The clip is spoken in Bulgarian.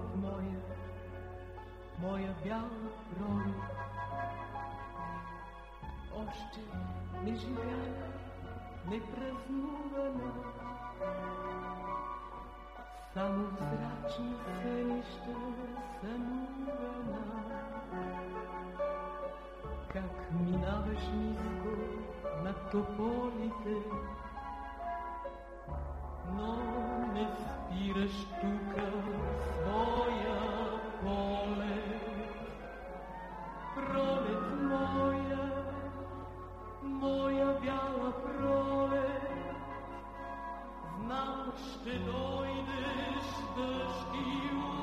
пролет моя, моя бяла пролет. Още не живяна, не празнувана, само в зрачни сънища сънувана. Как минаваш ниско над тополите, но не спираш тука biała prole, znam, że dojdziesz do szkiłu.